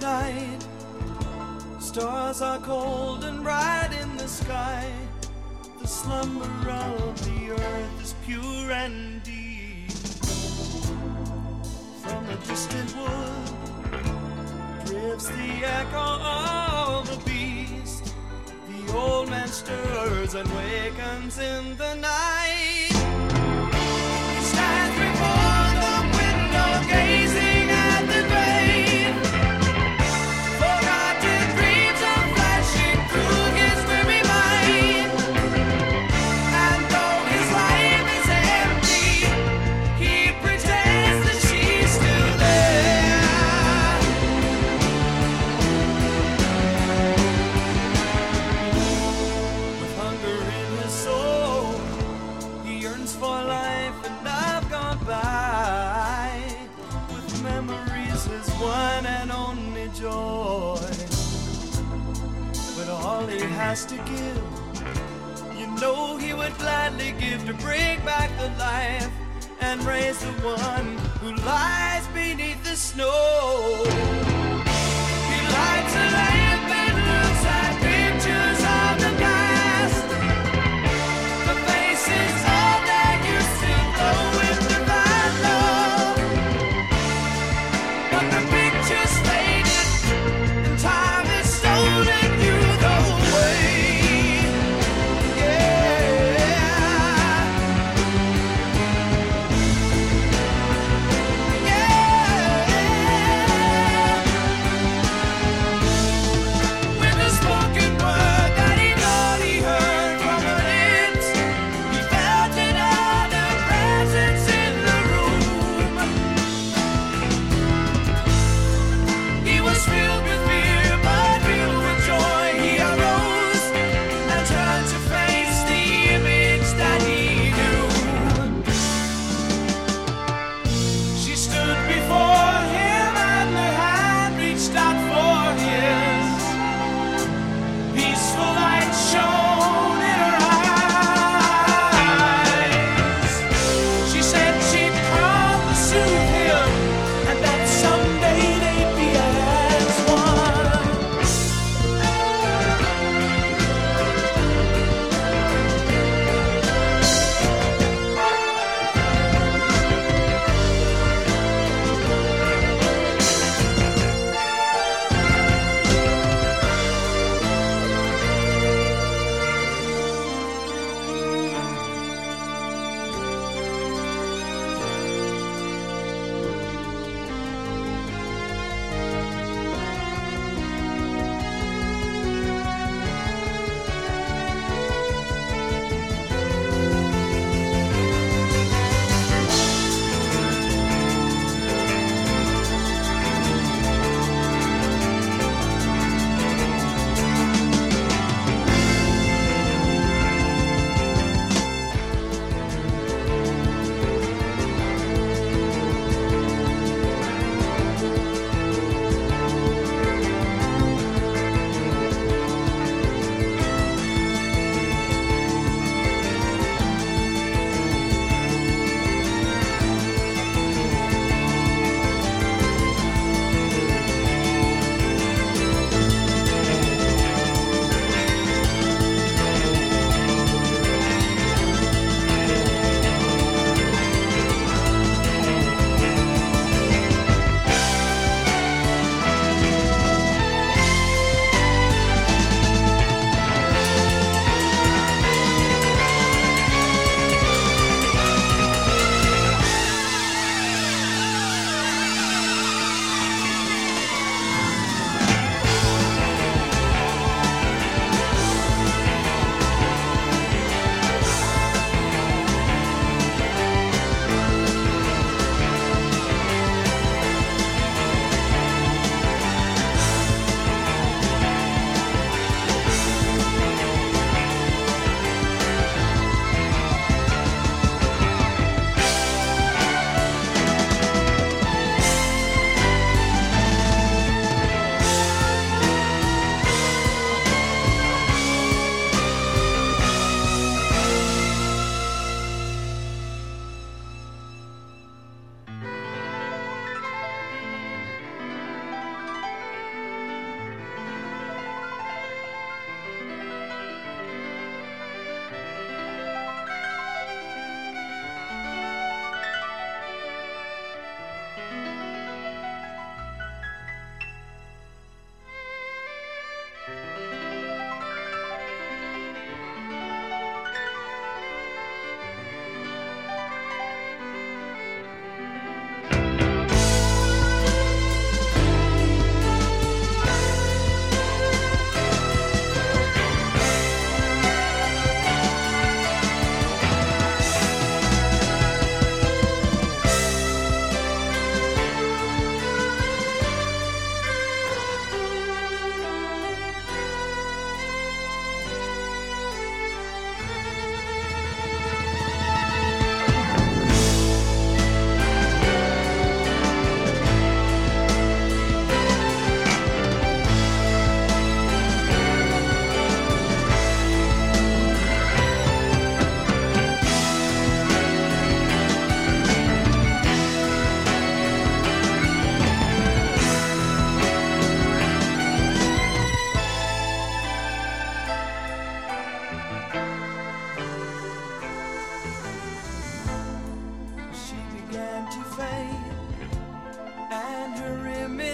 night. Stars are cold and bright in the sky. The slumber of the earth is pure and deep. From a distant wood drifts the echo of the beast. The old man stirs and wakens in the night. One and only joy. But all he has to give, you know he would gladly give to bring back the life and raise the one who lies beneath the snow.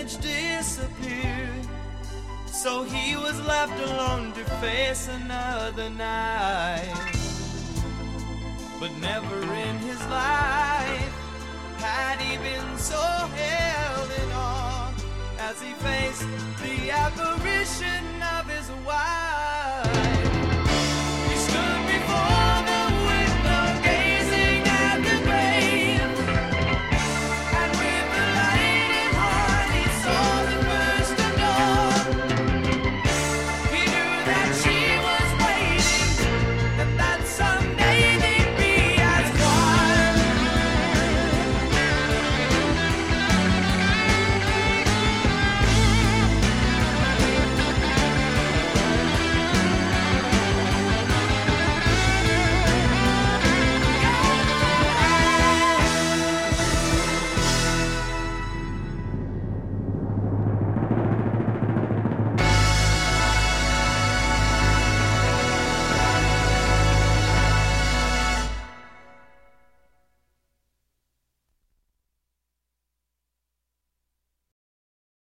disappeared. So he was left alone to face another night. But never in his life had he been so